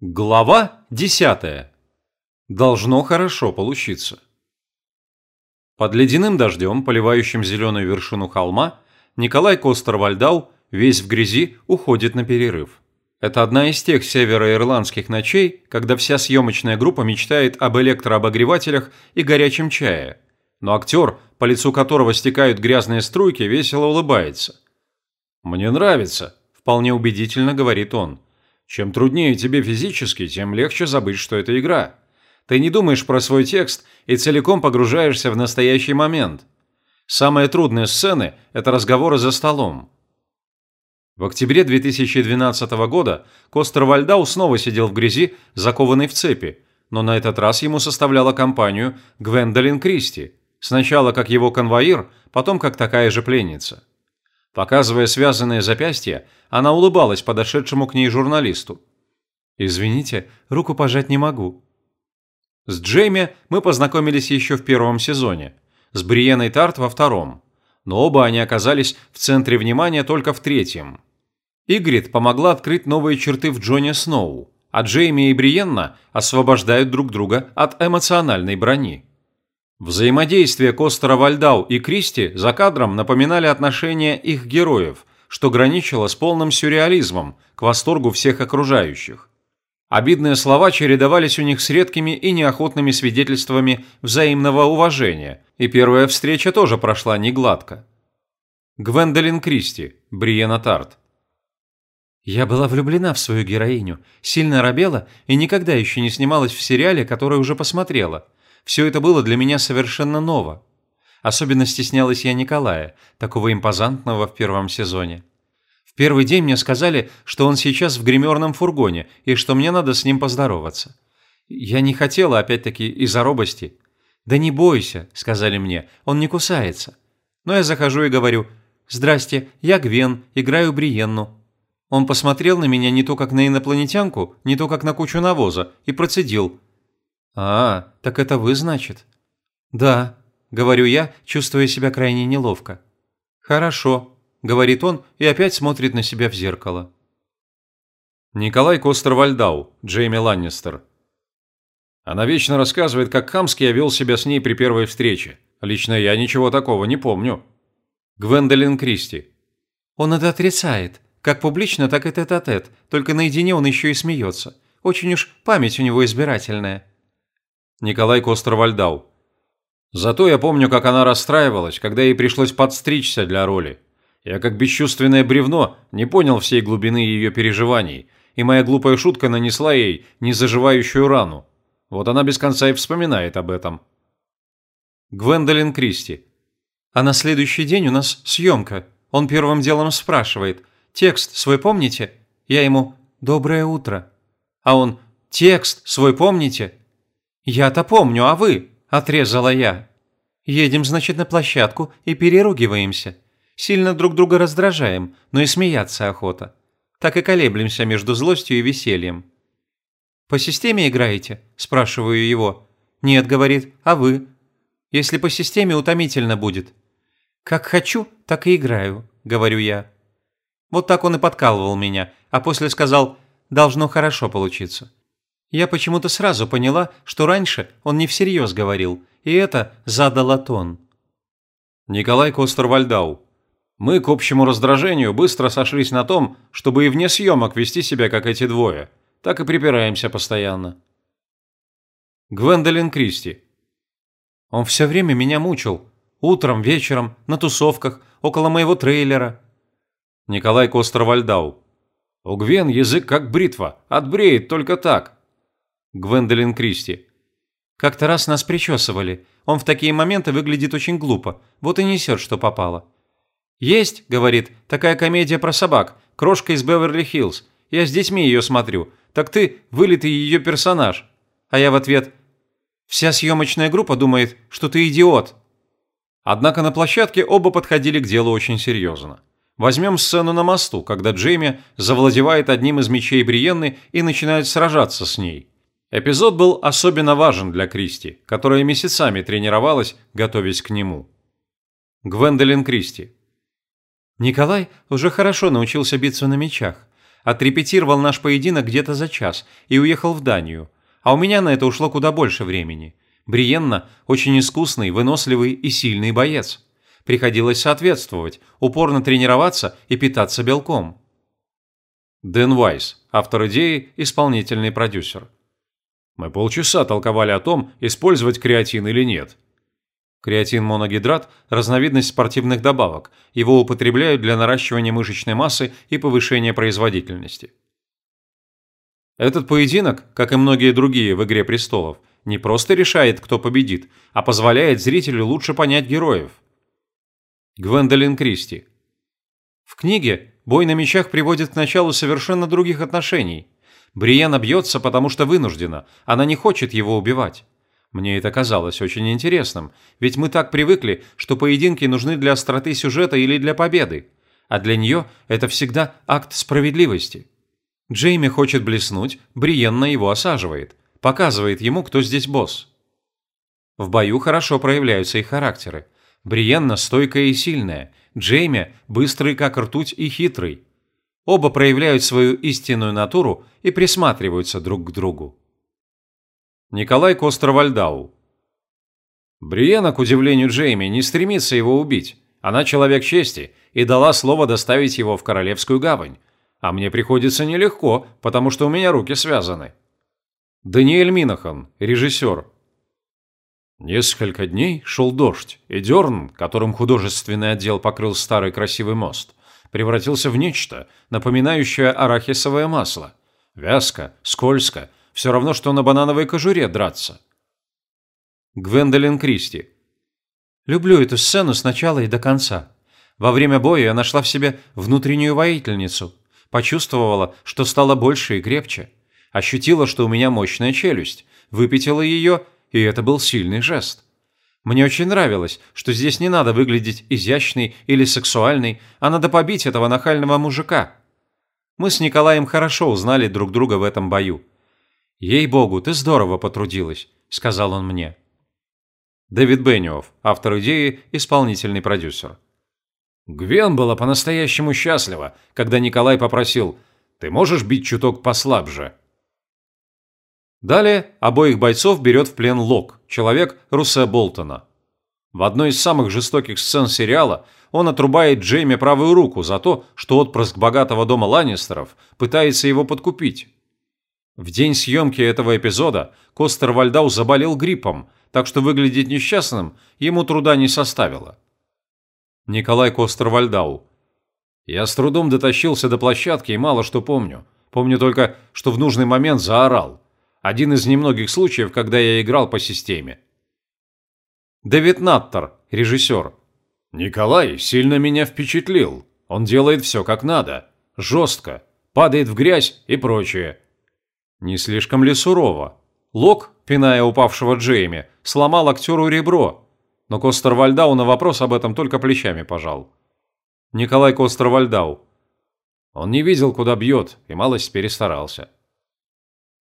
Глава 10. Должно хорошо получиться. Под ледяным дождем, поливающим зеленую вершину холма, Николай Костер-Вальдау, весь в грязи, уходит на перерыв. Это одна из тех североирландских ночей, когда вся съемочная группа мечтает об электрообогревателях и горячем чае. Но актер, по лицу которого стекают грязные струйки, весело улыбается. «Мне нравится», – вполне убедительно говорит он. Чем труднее тебе физически, тем легче забыть, что это игра. Ты не думаешь про свой текст и целиком погружаешься в настоящий момент. Самые трудные сцены – это разговоры за столом. В октябре 2012 года Костер Вальдау снова сидел в грязи, закованный в цепи, но на этот раз ему составляла компанию Гвендолин Кристи, сначала как его конвоир, потом как такая же пленница. Показывая связанные запястья, она улыбалась подошедшему к ней журналисту. «Извините, руку пожать не могу». С Джейми мы познакомились еще в первом сезоне, с Бриеной Тарт во втором, но оба они оказались в центре внимания только в третьем. Игрид помогла открыть новые черты в Джоне Сноу, а Джейми и Бриенна освобождают друг друга от эмоциональной брони. Взаимодействие Костера Вальдау и Кристи за кадром напоминали отношения их героев, что граничило с полным сюрреализмом, к восторгу всех окружающих. Обидные слова чередовались у них с редкими и неохотными свидетельствами взаимного уважения, и первая встреча тоже прошла негладко. Гвендолин Кристи, Бриена Тарт. Я была влюблена в свою героиню, сильно робела и никогда еще не снималась в сериале, который уже посмотрела – все это было для меня совершенно ново. Особенно стеснялась я Николая, такого импозантного в первом сезоне. В первый день мне сказали, что он сейчас в гримерном фургоне и что мне надо с ним поздороваться. Я не хотела, опять-таки, из-за робости. «Да не бойся», — сказали мне, — «он не кусается». Но я захожу и говорю «Здрасте, я Гвен, играю Бриенну». Он посмотрел на меня не то как на инопланетянку, не то как на кучу навоза и процедил «А, так это вы, значит?» «Да», – говорю я, чувствуя себя крайне неловко. «Хорошо», – говорит он и опять смотрит на себя в зеркало. Николай Костер-Вальдау, Джейми Ланнистер. Она вечно рассказывает, как хамски я вел себя с ней при первой встрече. Лично я ничего такого не помню. Гвендолин Кристи. Он это отрицает. Как публично, так и тет-а-тет. -тет. Только наедине он еще и смеется. Очень уж память у него избирательная. Николай Костер-Вальдау. Зато я помню, как она расстраивалась, когда ей пришлось подстричься для роли. Я как бесчувственное бревно не понял всей глубины ее переживаний, и моя глупая шутка нанесла ей незаживающую рану. Вот она без конца и вспоминает об этом. Гвендолин Кристи. А на следующий день у нас съемка. Он первым делом спрашивает. «Текст свой помните?» Я ему «Доброе утро». А он «Текст свой помните?» «Я-то помню, а вы?» – отрезала я. «Едем, значит, на площадку и переругиваемся. Сильно друг друга раздражаем, но и смеяться охота. Так и колеблемся между злостью и весельем». «По системе играете?» – спрашиваю его. «Нет», – говорит, – «а вы?» «Если по системе, утомительно будет». «Как хочу, так и играю», – говорю я. Вот так он и подкалывал меня, а после сказал «должно хорошо получиться». Я почему-то сразу поняла, что раньше он не всерьез говорил, и это задало тон. Николай Костер-Вальдау. Мы к общему раздражению быстро сошлись на том, чтобы и вне съемок вести себя, как эти двое. Так и припираемся постоянно. Гвендолин Кристи. Он все время меня мучил. Утром, вечером, на тусовках, около моего трейлера. Николай Костер-Вальдау. У Гвен язык как бритва, отбреет только так. Гвендолин Кристи. Как-то раз нас причесывали. Он в такие моменты выглядит очень глупо. Вот и несет, что попало. «Есть, — говорит, — такая комедия про собак, крошка из Беверли-Хиллз. Я с детьми ее смотрю. Так ты вылитый ее персонаж». А я в ответ «Вся съемочная группа думает, что ты идиот». Однако на площадке оба подходили к делу очень серьезно. Возьмем сцену на мосту, когда Джейми завладевает одним из мечей Бриенны и начинает сражаться с ней. Эпизод был особенно важен для Кристи, которая месяцами тренировалась, готовясь к нему. Гвендолин Кристи. Николай уже хорошо научился биться на мечах, Отрепетировал наш поединок где-то за час и уехал в Данию. А у меня на это ушло куда больше времени. Бриенна – очень искусный, выносливый и сильный боец. Приходилось соответствовать, упорно тренироваться и питаться белком. Дэн Вайс, автор идеи, исполнительный продюсер. Мы полчаса толковали о том, использовать креатин или нет. Креатин-моногидрат – разновидность спортивных добавок. Его употребляют для наращивания мышечной массы и повышения производительности. Этот поединок, как и многие другие в «Игре престолов», не просто решает, кто победит, а позволяет зрителю лучше понять героев. Гвендолин Кристи. В книге бой на мечах приводит к началу совершенно других отношений. Бриена бьется, потому что вынуждена, она не хочет его убивать. Мне это казалось очень интересным, ведь мы так привыкли, что поединки нужны для остроты сюжета или для победы, а для нее это всегда акт справедливости. Джейми хочет блеснуть, Бриенна его осаживает, показывает ему, кто здесь босс. В бою хорошо проявляются их характеры. Бриенна стойкая и сильная, Джейми быстрый как ртуть и хитрый. Оба проявляют свою истинную натуру и присматриваются друг к другу. Николай Костер-Вальдау. Бриена, к удивлению Джейми, не стремится его убить. Она человек чести и дала слово доставить его в Королевскую гавань. А мне приходится нелегко, потому что у меня руки связаны. Даниэль Минахан, режиссер. Несколько дней шел дождь, и дерн, которым художественный отдел покрыл старый красивый мост, превратился в нечто, напоминающее арахисовое масло. Вязко, скользко, все равно, что на банановой кожуре драться. Гвендолин Кристи. Люблю эту сцену с начала и до конца. Во время боя я нашла в себе внутреннюю воительницу. Почувствовала, что стала больше и крепче. Ощутила, что у меня мощная челюсть. Выпятила ее, и это был сильный жест. Мне очень нравилось, что здесь не надо выглядеть изящной или сексуальной, а надо побить этого нахального мужика. Мы с Николаем хорошо узнали друг друга в этом бою. «Ей-богу, ты здорово потрудилась», – сказал он мне. Дэвид Бенниофф, автор идеи, исполнительный продюсер. Гвен была по-настоящему счастлива, когда Николай попросил «Ты можешь бить чуток послабже?» Далее обоих бойцов берет в плен Лок, человек Русе Болтона. В одной из самых жестоких сцен сериала он отрубает Джейми правую руку за то, что отпрыск богатого дома Ланнистеров пытается его подкупить. В день съемки этого эпизода Костер Вальдау заболел гриппом, так что выглядеть несчастным ему труда не составило. Николай Костер Вальдау. Я с трудом дотащился до площадки и мало что помню. Помню только, что в нужный момент заорал. Один из немногих случаев, когда я играл по системе. Дэвид Наттер, режиссер. Николай сильно меня впечатлил. Он делает все как надо. Жестко. Падает в грязь и прочее. Не слишком ли сурово? Лок, пиная упавшего Джейми, сломал актеру ребро, но Костер Вальдау на вопрос об этом только плечами пожал. Николай Костер Вальдау. Он не видел, куда бьет, и малость перестарался.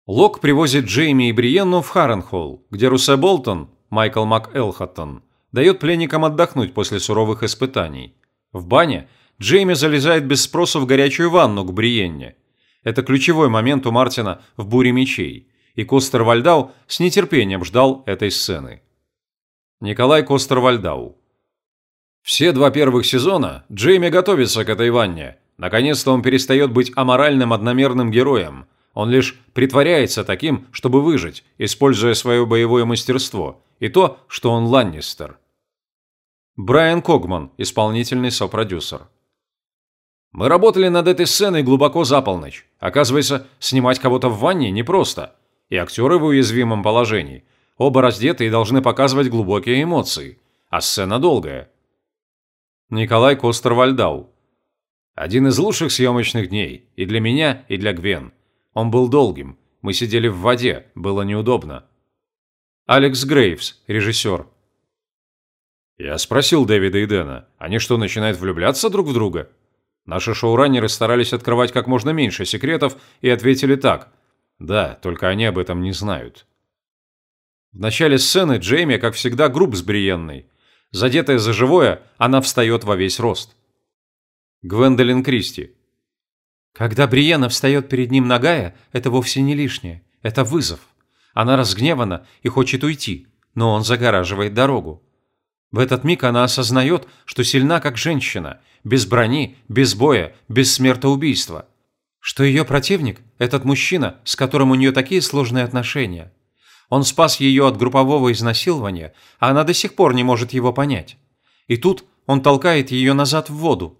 Лок привозит Джейми и Бриенну в Харренхолл, где Русе Болтон, Майкл МакЭлхаттон, дает пленникам отдохнуть после суровых испытаний. В бане Джейми залезает без спроса в горячую ванну к Бриенне – это ключевой момент у Мартина в «Буре мечей», и Костер Вальдау с нетерпением ждал этой сцены. Николай Костер Вальдау Все два первых сезона Джейми готовится к этой ванне. Наконец-то он перестает быть аморальным одномерным героем. Он лишь притворяется таким, чтобы выжить, используя свое боевое мастерство, и то, что он Ланнистер. Брайан Когман, исполнительный сопродюсер. Мы работали над этой сценой глубоко за полночь. Оказывается, снимать кого-то в ванне непросто. И актеры в уязвимом положении. Оба раздеты и должны показывать глубокие эмоции. А сцена долгая. Николай Костер-Вальдау. Один из лучших съемочных дней. И для меня, и для Гвен. Он был долгим. Мы сидели в воде. Было неудобно. Алекс Грейвс, режиссер. Я спросил Дэвида и Дэна, они что, начинают влюбляться друг в друга? Наши шоураннеры старались открывать как можно меньше секретов и ответили так. Да, только они об этом не знают. В начале сцены Джейми, как всегда, груб с Бриенной. Задетая за живое, она встает во весь рост. Гвендолин Кристи. Когда Бриена встает перед ним нагая, это вовсе не лишнее. Это вызов. Она разгневана и хочет уйти, но он загораживает дорогу. В этот миг она осознает, что сильна как женщина, без брони, без боя, без смертоубийства. Что ее противник – этот мужчина, с которым у нее такие сложные отношения. Он спас ее от группового изнасилования, а она до сих пор не может его понять. И тут он толкает ее назад в воду.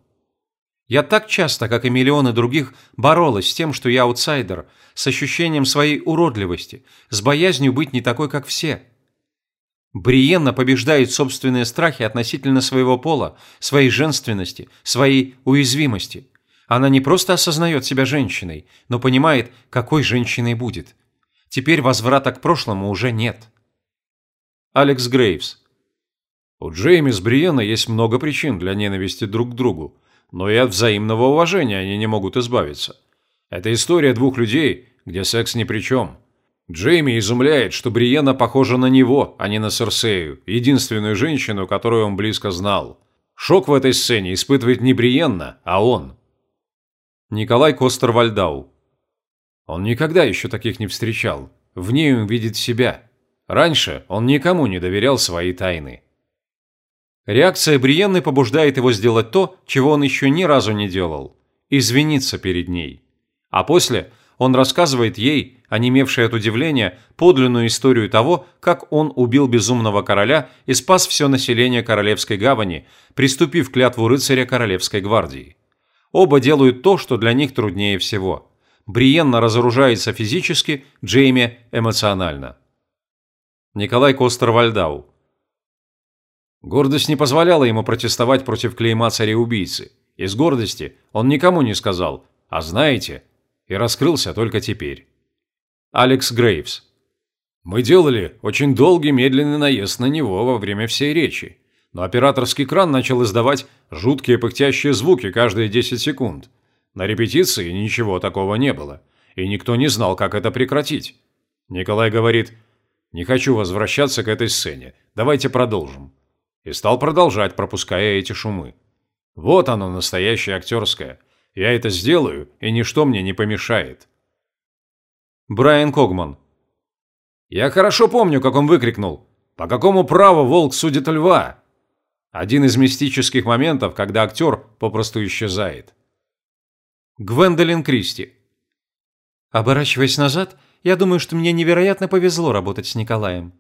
Я так часто, как и миллионы других, боролась с тем, что я аутсайдер, с ощущением своей уродливости, с боязнью быть не такой, как все. Бриенна побеждает собственные страхи относительно своего пола, своей женственности, своей уязвимости. Она не просто осознает себя женщиной, но понимает, какой женщиной будет. Теперь возврата к прошлому уже нет. Алекс Грейвс. У Джейми с Бриенной есть много причин для ненависти друг к другу но и от взаимного уважения они не могут избавиться. Это история двух людей, где секс ни при чем. Джейми изумляет, что Бриена похожа на него, а не на Серсею, единственную женщину, которую он близко знал. Шок в этой сцене испытывает не Бриенна, а он. Николай Костер-Вальдау. Он никогда еще таких не встречал. В ней он видит себя. Раньше он никому не доверял свои тайны. Реакция Бриенны побуждает его сделать то, чего он еще ни разу не делал – извиниться перед ней. А после он рассказывает ей, онемевшей от удивления, подлинную историю того, как он убил безумного короля и спас все население Королевской гавани, приступив клятву рыцаря Королевской гвардии. Оба делают то, что для них труднее всего. Бриенна разоружается физически, Джейми – эмоционально. Николай Костер-Вальдау Гордость не позволяла ему протестовать против клейма царя-убийцы. Из гордости он никому не сказал «А знаете?» и раскрылся только теперь. Алекс Грейвс. Мы делали очень долгий медленный наезд на него во время всей речи, но операторский кран начал издавать жуткие пыхтящие звуки каждые 10 секунд. На репетиции ничего такого не было, и никто не знал, как это прекратить. Николай говорит «Не хочу возвращаться к этой сцене, давайте продолжим» и стал продолжать, пропуская эти шумы. Вот оно, настоящее актерское. Я это сделаю, и ничто мне не помешает. Брайан Когман. Я хорошо помню, как он выкрикнул «По какому праву волк судит льва?» Один из мистических моментов, когда актер попросту исчезает. Гвендолин Кристи. Оборачиваясь назад, я думаю, что мне невероятно повезло работать с Николаем.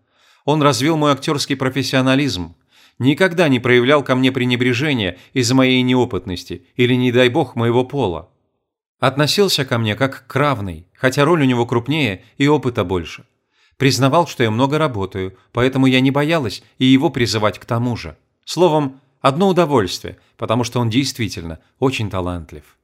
Он развил мой актерский профессионализм, никогда не проявлял ко мне пренебрежения из-за моей неопытности или, не дай бог, моего пола. Относился ко мне как к равной, хотя роль у него крупнее и опыта больше. Признавал, что я много работаю, поэтому я не боялась и его призывать к тому же. Словом, одно удовольствие, потому что он действительно очень талантлив.